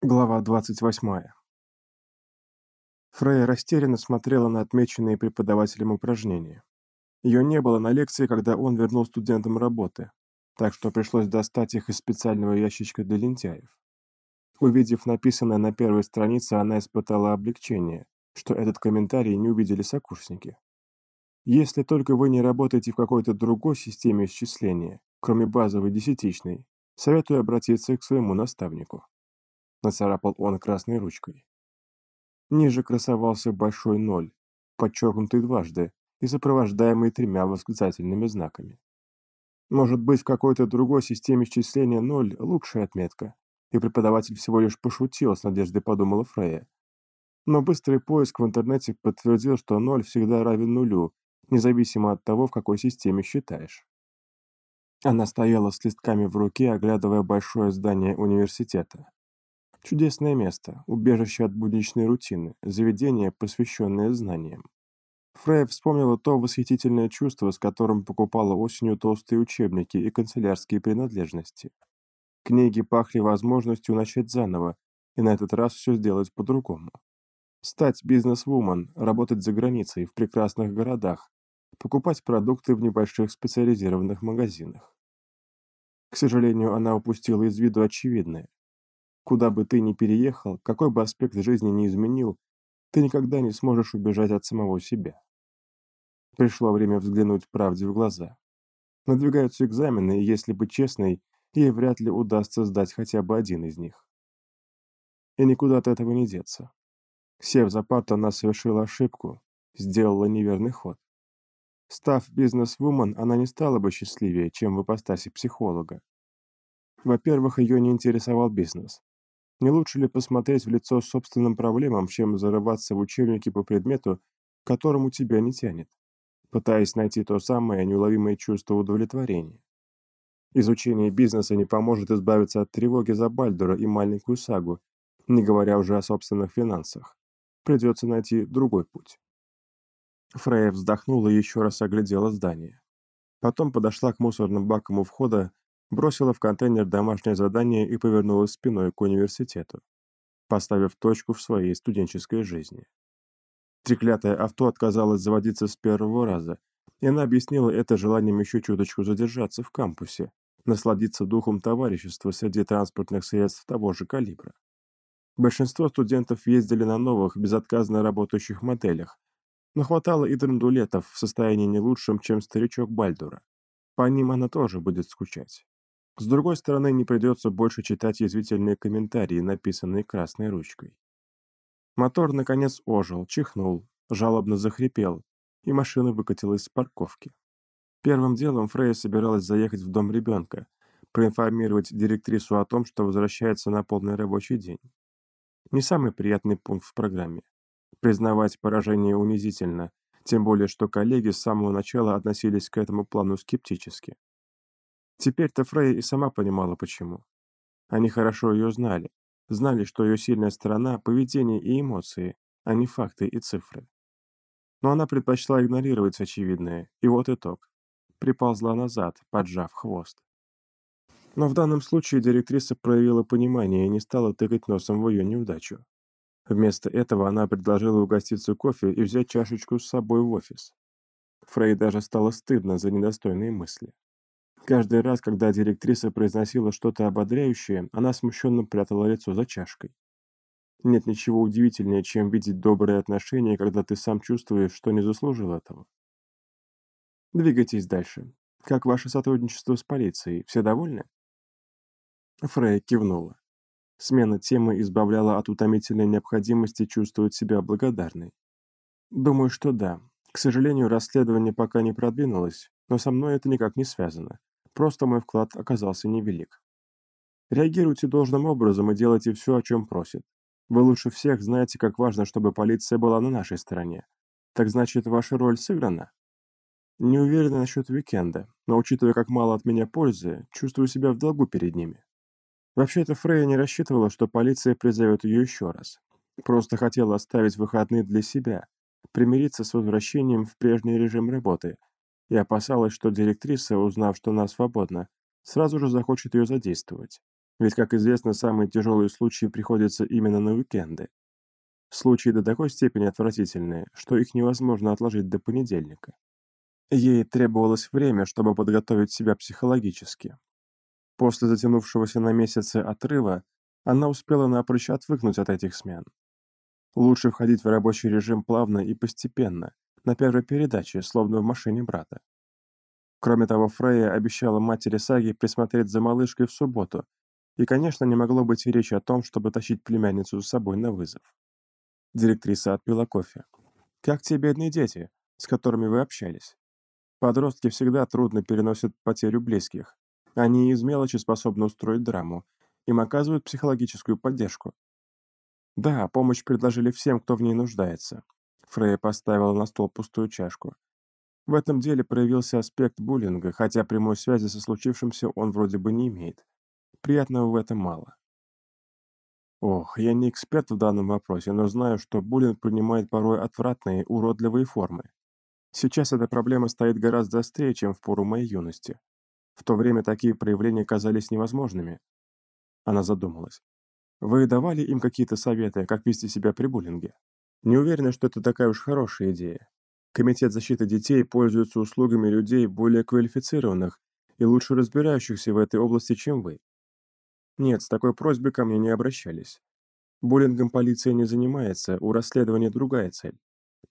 Глава 28. Фрея растерянно смотрела на отмеченные преподавателем упражнения. Ее не было на лекции, когда он вернул студентам работы, так что пришлось достать их из специального ящичка для лентяев. Увидев написанное на первой странице, она испытала облегчение, что этот комментарий не увидели сокурсники. Если только вы не работаете в какой-то другой системе исчисления, кроме базовой десятичной, советую обратиться к своему наставнику. Нацарапал он красной ручкой. Ниже красовался большой ноль, подчеркнутый дважды и сопровождаемый тремя восклицательными знаками. Может быть, в какой-то другой системе исчисления ноль – лучшая отметка, и преподаватель всего лишь пошутил, с надеждой подумала Фрея. Но быстрый поиск в интернете подтвердил, что ноль всегда равен нулю, независимо от того, в какой системе считаешь. Она стояла с листками в руке, оглядывая большое здание университета. Чудесное место, убежище от будничной рутины, заведение, посвященное знаниям. Фрей вспомнила то восхитительное чувство, с которым покупала осенью толстые учебники и канцелярские принадлежности. Книги пахли возможностью начать заново, и на этот раз все сделать по-другому. Стать бизнес-вумен, работать за границей, в прекрасных городах, покупать продукты в небольших специализированных магазинах. К сожалению, она упустила из виду очевидное. Куда бы ты ни переехал, какой бы аспект жизни ни изменил, ты никогда не сможешь убежать от самого себя. Пришло время взглянуть правде в глаза. Надвигаются экзамены, и если быть честной, ей вряд ли удастся сдать хотя бы один из них. И никуда от этого не деться. Сев за парту, она совершила ошибку, сделала неверный ход. Став бизнес-вумен, она не стала бы счастливее, чем в ипостаси психолога. Во-первых, ее не интересовал бизнес. Не лучше ли посмотреть в лицо собственным проблемам, чем зарываться в учебники по предмету, к которому тебя не тянет, пытаясь найти то самое неуловимое чувство удовлетворения? Изучение бизнеса не поможет избавиться от тревоги за Бальдура и маленькую сагу, не говоря уже о собственных финансах. Придется найти другой путь. Фрея вздохнула и еще раз оглядела здание. Потом подошла к мусорным бакам у входа бросила в контейнер домашнее задание и повернулась спиной к университету, поставив точку в своей студенческой жизни. Треклятое авто отказалось заводиться с первого раза, и она объяснила это желанием еще чуточку задержаться в кампусе, насладиться духом товарищества среди транспортных средств того же калибра. Большинство студентов ездили на новых, безотказно работающих моделях, но хватало и драндулетов в состоянии не лучшем, чем старичок Бальдура. По ним она тоже будет скучать. С другой стороны, не придется больше читать язвительные комментарии, написанные красной ручкой. Мотор, наконец, ожил, чихнул, жалобно захрипел, и машина выкатилась с парковки. Первым делом Фрейя собиралась заехать в дом ребенка, проинформировать директрису о том, что возвращается на полный рабочий день. Не самый приятный пункт в программе. Признавать поражение унизительно, тем более что коллеги с самого начала относились к этому плану скептически. Теперь-то Фрейя и сама понимала, почему. Они хорошо ее знали, знали, что ее сильная сторона – поведение и эмоции, а не факты и цифры. Но она предпочла игнорировать очевидное, и вот итог. Приползла назад, поджав хвост. Но в данном случае директриса проявила понимание и не стала тыкать носом в ее неудачу. Вместо этого она предложила угоститься кофе и взять чашечку с собой в офис. Фрей даже стало стыдно за недостойные мысли. Каждый раз, когда директриса произносила что-то ободряющее, она смущенно прятала лицо за чашкой. Нет ничего удивительнее, чем видеть добрые отношения, когда ты сам чувствуешь, что не заслужил этого. Двигайтесь дальше. Как ваше сотрудничество с полицией? Все довольны? Фрей кивнула. Смена темы избавляла от утомительной необходимости чувствовать себя благодарной. Думаю, что да. К сожалению, расследование пока не продвинулось, но со мной это никак не связано. Просто мой вклад оказался невелик. Реагируйте должным образом и делайте все, о чем просит. Вы лучше всех знаете, как важно, чтобы полиция была на нашей стороне. Так значит, ваша роль сыграна? Не уверен насчет уикенда, но учитывая, как мало от меня пользы, чувствую себя в долгу перед ними. Вообще-то Фрейя не рассчитывала, что полиция призовет ее еще раз. Просто хотела оставить выходные для себя, примириться с возвращением в прежний режим работы, и опасалась, что директриса, узнав, что она свободна, сразу же захочет ее задействовать. Ведь, как известно, самые тяжелые случаи приходятся именно на уикенды. Случаи до такой степени отвратительные, что их невозможно отложить до понедельника. Ей требовалось время, чтобы подготовить себя психологически. После затянувшегося на месяцы отрыва она успела напрочь отвыкнуть от этих смен. Лучше входить в рабочий режим плавно и постепенно, на первой передаче, словно в машине брата. Кроме того, Фрейя обещала матери Саги присмотреть за малышкой в субботу, и, конечно, не могло быть и речи о том, чтобы тащить племянницу с собой на вызов. Директриса отпила кофе. «Как те бедные дети, с которыми вы общались? Подростки всегда трудно переносят потерю близких. Они из мелочи способны устроить драму. Им оказывают психологическую поддержку. Да, помощь предложили всем, кто в ней нуждается. Фрейя поставила на стол пустую чашку. В этом деле проявился аспект буллинга, хотя прямой связи со случившимся он вроде бы не имеет. Приятного в этом мало. Ох, я не эксперт в данном вопросе, но знаю, что буллинг принимает порой отвратные, уродливые формы. Сейчас эта проблема стоит гораздо острее, чем в пору моей юности. В то время такие проявления казались невозможными. Она задумалась. Вы давали им какие-то советы, как вести себя при буллинге? Не уверена, что это такая уж хорошая идея. Комитет защиты детей пользуется услугами людей более квалифицированных и лучше разбирающихся в этой области, чем вы. Нет, с такой просьбой ко мне не обращались. Буллингом полиция не занимается, у расследования другая цель.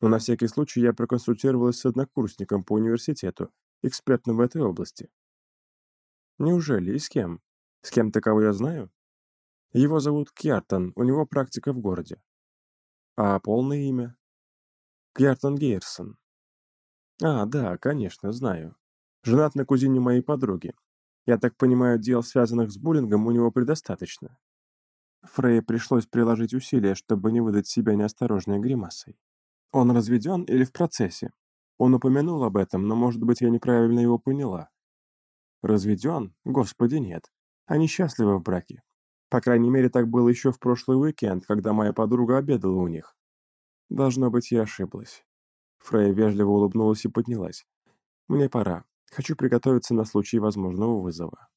Но на всякий случай я проконсультировалась с однокурсником по университету, экспертом в этой области. Неужели? И с кем? С кем такого я знаю? Его зовут Кьяртон, у него практика в городе. А полное имя? Кьяртон Гейрсон. А, да, конечно, знаю. Женат на кузине моей подруги. Я так понимаю, дел, связанных с буллингом, у него предостаточно. Фрей пришлось приложить усилия, чтобы не выдать себя неосторожной гримасой. Он разведен или в процессе? Он упомянул об этом, но, может быть, я неправильно его поняла. Разведен? Господи, нет. Они счастливы в браке. По крайней мере, так было еще в прошлый уикенд, когда моя подруга обедала у них. Должно быть, я ошиблась. Фрей вежливо улыбнулась и поднялась. Мне пора. Хочу приготовиться на случай возможного вызова.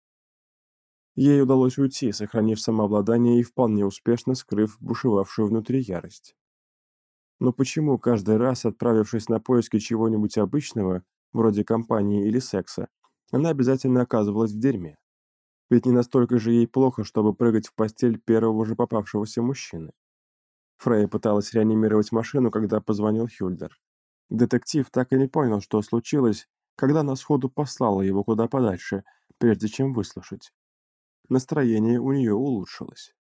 Ей удалось уйти, сохранив самообладание и вполне успешно скрыв бушевавшую внутри ярость. Но почему каждый раз, отправившись на поиски чего-нибудь обычного, вроде компании или секса, она обязательно оказывалась в дерьме? Ведь не настолько же ей плохо, чтобы прыгать в постель первого же попавшегося мужчины. Фрейя пыталась реанимировать машину, когда позвонил Хюльдер. Детектив так и не понял, что случилось, когда она сходу послала его куда подальше, прежде чем выслушать. Настроение у нее улучшилось.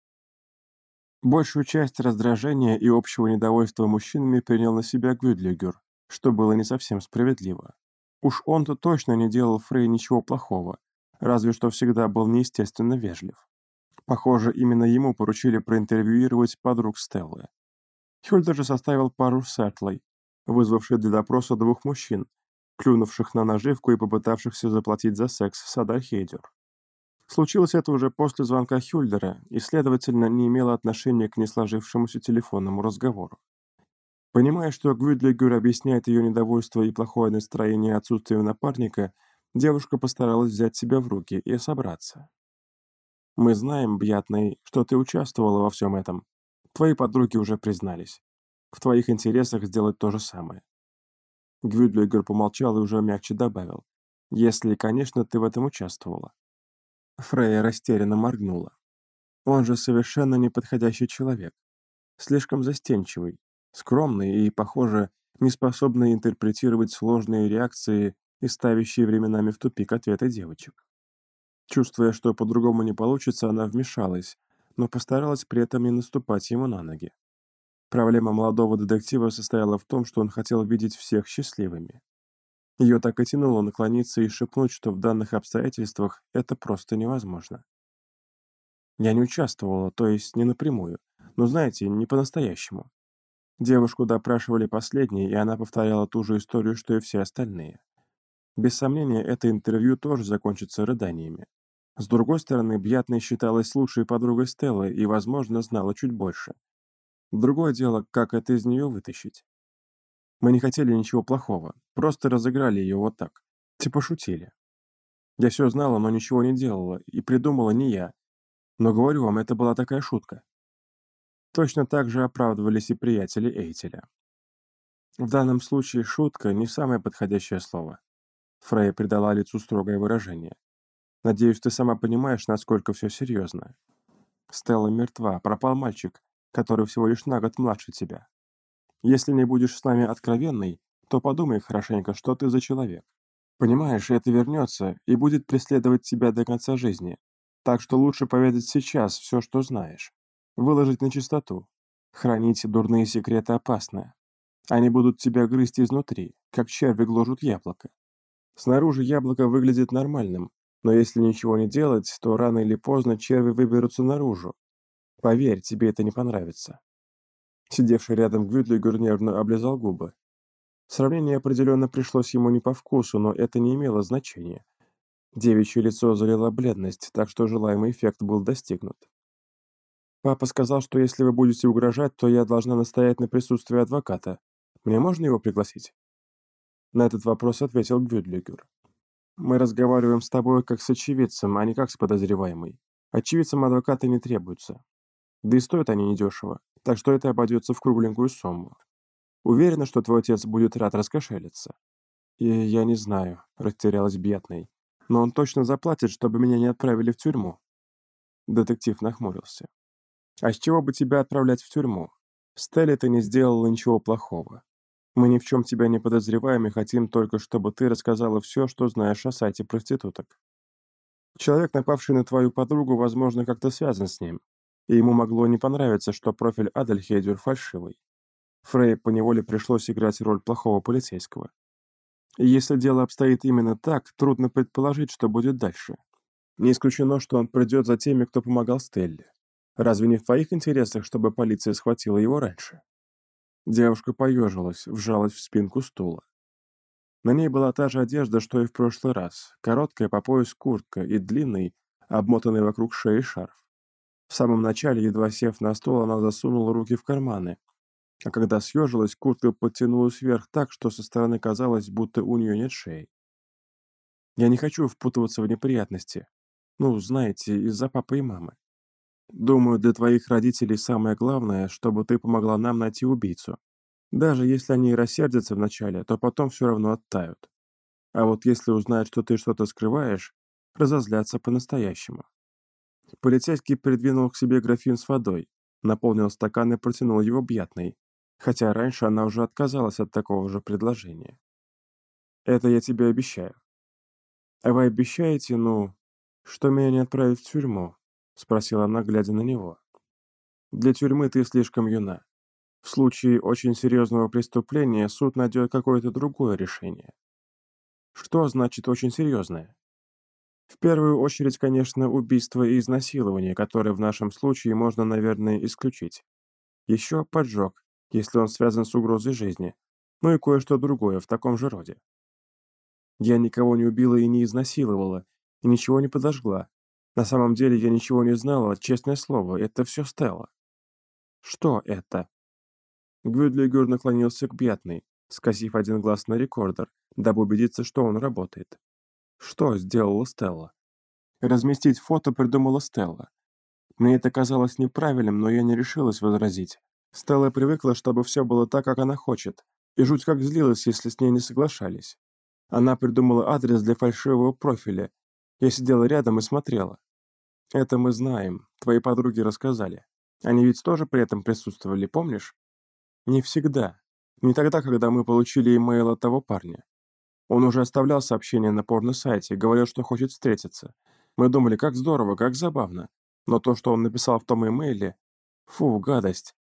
Большую часть раздражения и общего недовольства мужчинами принял на себя Гвюдлигер, что было не совсем справедливо. Уж он-то точно не делал Фрей ничего плохого, разве что всегда был неестественно вежлив. Похоже, именно ему поручили проинтервьюировать подруг Стеллы. Хюльдер же составил пару сетлой, вызвавших для допроса двух мужчин, клюнувших на наживку и попытавшихся заплатить за секс с Адархейдер. Случилось это уже после звонка Хюльдера и, следовательно, не имело отношения к несложившемуся телефонному разговору. Понимая, что Гвюдлигер объясняет ее недовольство и плохое настроение отсутствием напарника, девушка постаралась взять себя в руки и собраться. «Мы знаем, Бьятный, что ты участвовала во всем этом. Твои подруги уже признались. В твоих интересах сделать то же самое. Гвюдлигер помолчал и уже мягче добавил. «Если, конечно, ты в этом участвовала». Фрея растерянно моргнула. «Он же совершенно неподходящий человек. Слишком застенчивый, скромный и, похоже, неспособный интерпретировать сложные реакции и ставящие временами в тупик ответы девочек». Чувствуя, что по-другому не получится, она вмешалась, но постаралась при этом не наступать ему на ноги. Проблема молодого детектива состояла в том, что он хотел видеть всех счастливыми. Ее так и тянуло наклониться и шепнуть, что в данных обстоятельствах это просто невозможно. Я не участвовала, то есть не напрямую, но, знаете, не по-настоящему. Девушку допрашивали последней, и она повторяла ту же историю, что и все остальные. Без сомнения, это интервью тоже закончится рыданиями. С другой стороны, Бьятная считалась лучшей подругой Стеллы и, возможно, знала чуть больше. Другое дело, как это из нее вытащить. Мы не хотели ничего плохого, просто разыграли ее вот так. Типа шутили. Я все знала, но ничего не делала, и придумала не я. Но говорю вам, это была такая шутка. Точно так же оправдывались и приятели Эйтеля. В данном случае шутка не самое подходящее слово. Фрей придала лицу строгое выражение. Надеюсь, ты сама понимаешь, насколько все серьезно. Стелла мертва, пропал мальчик, который всего лишь на год младше тебя. Если не будешь с нами откровенной, то подумай хорошенько, что ты за человек. Понимаешь, это вернется и будет преследовать тебя до конца жизни. Так что лучше поведать сейчас все, что знаешь. Выложить на чистоту. Хранить дурные секреты опасно. Они будут тебя грызть изнутри, как черви гложут яблоко. Снаружи яблоко выглядит нормальным, но если ничего не делать, то рано или поздно черви выберутся наружу. Поверь, тебе это не понравится. Сидевший рядом Гвюдлигер нервно облизал губы. Сравнение определенно пришлось ему не по вкусу, но это не имело значения. Девичье лицо залила бледность, так что желаемый эффект был достигнут. «Папа сказал, что если вы будете угрожать, то я должна настоять на присутствии адвоката. Мне можно его пригласить?» На этот вопрос ответил Гвюдлигер. «Мы разговариваем с тобой как с очевидцем, а не как с подозреваемой. Очевидцам адвокаты не требуются. Да и стоят они недешево, так что это обойдется в кругленькую сумму. Уверена, что твой отец будет рад раскошелиться. И я не знаю, растерялась Бьятной. Но он точно заплатит, чтобы меня не отправили в тюрьму. Детектив нахмурился. А с чего бы тебя отправлять в тюрьму? Стелли ты не сделала ничего плохого. Мы ни в чем тебя не подозреваем и хотим только, чтобы ты рассказала все, что знаешь о сайте проституток. Человек, напавший на твою подругу, возможно, как-то связан с ним, и ему могло не понравиться, что профиль Адельхейдер фальшивый. Фрей поневоле пришлось играть роль плохого полицейского. Если дело обстоит именно так, трудно предположить, что будет дальше. Не исключено, что он придет за теми, кто помогал Стелле. Разве не в твоих интересах, чтобы полиция схватила его раньше? Девушка поежилась, вжалась в спинку стула. На ней была та же одежда, что и в прошлый раз, короткая по пояс куртка и длинный, обмотанный вокруг шеи шарф. В самом начале, едва сев на стол, она засунула руки в карманы, а когда съежилась, куртка подтянулась вверх так, что со стороны казалось, будто у нее нет шеи. Я не хочу впутываться в неприятности. Ну, знаете, из-за папы и мамы. Думаю, для твоих родителей самое главное, чтобы ты помогла нам найти убийцу. Даже если они рассердятся вначале, то потом все равно оттают. А вот если узнают, что ты что-то скрываешь, разозлятся по-настоящему. Полицейский придвинул к себе графин с водой, наполнил стакан и протянул его бьятной, хотя раньше она уже отказалась от такого же предложения. «Это я тебе обещаю». «А вы обещаете, ну, что меня не отправят в тюрьму?» — спросила она, глядя на него. «Для тюрьмы ты слишком юна. В случае очень серьезного преступления суд найдет какое-то другое решение». «Что значит очень серьезное?» В первую очередь, конечно, убийство и изнасилование, которые в нашем случае можно, наверное, исключить. Еще поджог, если он связан с угрозой жизни, ну и кое-что другое в таком же роде. Я никого не убила и не изнасиловала, и ничего не подожгла. На самом деле я ничего не знала, честное слово, это все Стелла. Что это? Гвюдлигер наклонился к Бьятной, скосив один глаз на рекордер, дабы убедиться, что он работает. Что сделала Стелла? Разместить фото придумала Стелла. Мне это казалось неправильным, но я не решилась возразить. Стелла привыкла, чтобы все было так, как она хочет, и жуть как злилась, если с ней не соглашались. Она придумала адрес для фальшивого профиля. Я сидела рядом и смотрела. Это мы знаем, твои подруги рассказали. Они ведь тоже при этом присутствовали, помнишь? Не всегда. Не тогда, когда мы получили имейл от того парня. Он уже оставлял сообщение на порно-сайте, говорил, что хочет встретиться. Мы думали, как здорово, как забавно. Но то, что он написал в том имейле... Фу, гадость.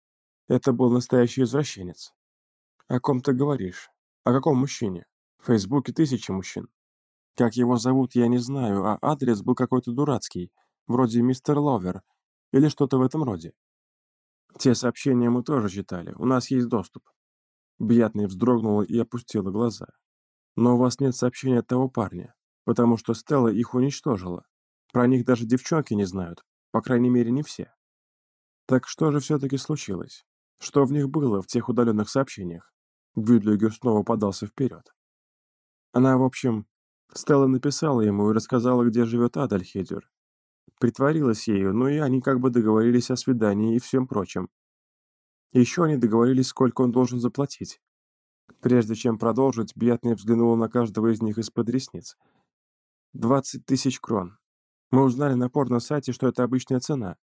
Это был настоящий извращенец. О ком ты говоришь? О каком мужчине? В Фейсбуке тысячи мужчин. Как его зовут, я не знаю, а адрес был какой-то дурацкий, вроде мистер Ловер или что-то в этом роде. Те сообщения мы тоже читали, у нас есть доступ. Бьятный вздрогнула и опустила глаза. Но у вас нет сообщения от того парня, потому что Стелла их уничтожила. Про них даже девчонки не знают, по крайней мере, не все. Так что же все-таки случилось? Что в них было, в тех удаленных сообщениях? Гвюдлигер снова подался вперед. Она, в общем, Стелла написала ему и рассказала, где живет Адальхедер. Притворилась ею, но и они как бы договорились о свидании и всем прочем. Еще они договорились, сколько он должен заплатить. Прежде чем продолжить, Бьятный взглянула на каждого из них из-под ресниц. «Двадцать тысяч крон. Мы узнали на порно-сайте, что это обычная цена».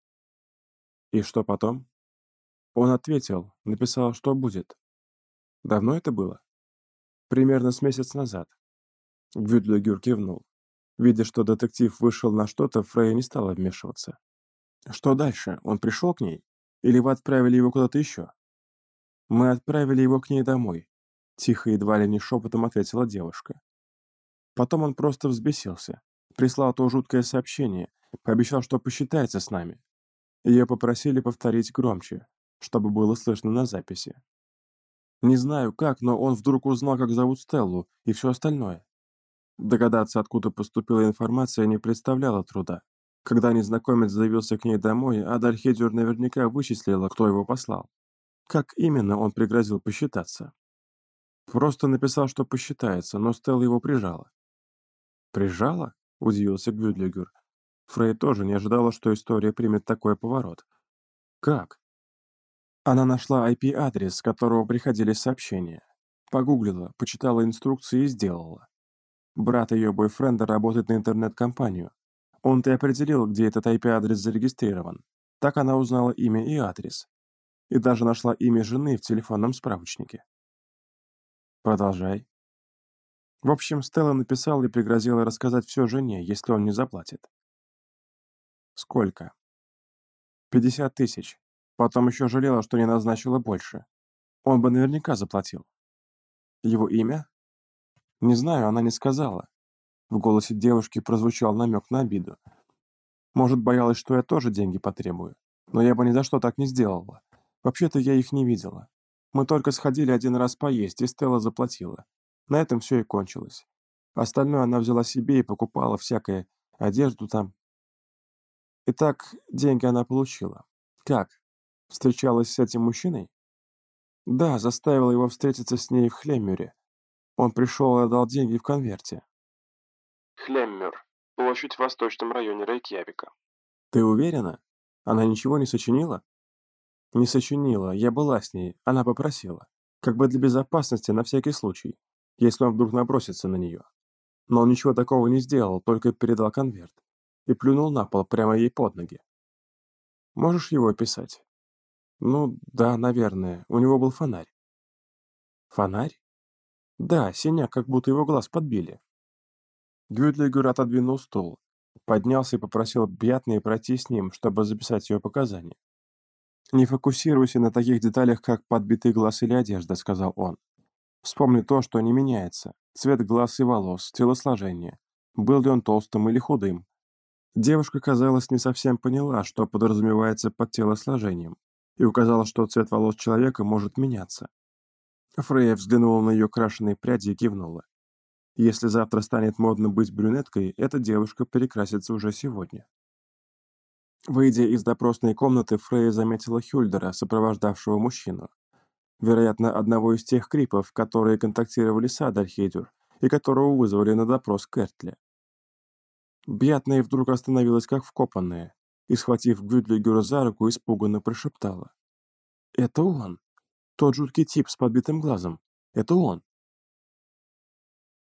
«И что потом?» Он ответил, написал, что будет. «Давно это было?» «Примерно с месяц назад». Гвюдлигюр кивнул. Видя, что детектив вышел на что-то, Фрейя не стала вмешиваться. «Что дальше? Он пришел к ней? Или вы отправили его куда-то еще?» «Мы отправили его к ней домой», — тихо, едва ли не шепотом ответила девушка. Потом он просто взбесился, прислал то жуткое сообщение, пообещал, что посчитается с нами. Ее попросили повторить громче, чтобы было слышно на записи. Не знаю как, но он вдруг узнал, как зовут Стеллу, и все остальное. Догадаться, откуда поступила информация, не представляло труда. Когда незнакомец заявился к ней домой, Адальхедюр наверняка вычислила, кто его послал. Как именно он пригрозил посчитаться? Просто написал, что посчитается, но Стелла его прижала. «Прижала?» – удивился Гвюдлигер. Фрей тоже не ожидала, что история примет такой поворот. «Как?» Она нашла IP-адрес, с которого приходили сообщения. Погуглила, почитала инструкции и сделала. Брат ее бойфренда работает на интернет-компанию. Он-то определил, где этот IP-адрес зарегистрирован. Так она узнала имя и адрес. И даже нашла имя жены в телефонном справочнике. Продолжай. В общем, Стелла написала и пригрозила рассказать все жене, если он не заплатит. Сколько? Пятьдесят тысяч. Потом еще жалела, что не назначила больше. Он бы наверняка заплатил. Его имя? Не знаю, она не сказала. В голосе девушки прозвучал намек на обиду. Может, боялась, что я тоже деньги потребую. Но я бы ни за что так не сделала. Вообще-то я их не видела. Мы только сходили один раз поесть, и Стелла заплатила. На этом все и кончилось. Остальное она взяла себе и покупала всякое, одежду там. Итак, деньги она получила. Как? Встречалась с этим мужчиной? Да, заставила его встретиться с ней в Хлеммюре. Он пришел и отдал деньги в конверте. Хлеммер. Площадь в восточном районе Рейкьявика. Ты уверена? Она ничего не сочинила? Не сочинила, я была с ней, она попросила. Как бы для безопасности, на всякий случай, если он вдруг набросится на нее. Но он ничего такого не сделал, только передал конверт. И плюнул на пол прямо ей под ноги. Можешь его описать? Ну, да, наверное. У него был фонарь. Фонарь? Да, синяк, как будто его глаз подбили. Гюдлигер отодвинул стул, поднялся и попросил Бьятные пройти с ним, чтобы записать ее показания. «Не фокусируйся на таких деталях, как подбитый глаз или одежда», — сказал он. «Вспомни то, что не меняется. Цвет глаз и волос, телосложение. Был ли он толстым или худым?» Девушка, казалось, не совсем поняла, что подразумевается под телосложением, и указала, что цвет волос человека может меняться. Фрейя взглянула на ее крашеные пряди и кивнула. Если завтра станет модно быть брюнеткой, эта девушка перекрасится уже сегодня. Выйдя из допросной комнаты, Фрейя заметила Хюльдера, сопровождавшего мужчину. Вероятно, одного из тех крипов, которые контактировали с Адальхейдер и которого вызвали на допрос Кертле. Бьятная вдруг остановилась как вкопанная и, схватив Гюдлигера за руку, испуганно прошептала. «Это он!» Тот жуткий тип с подбитым глазом. Это он.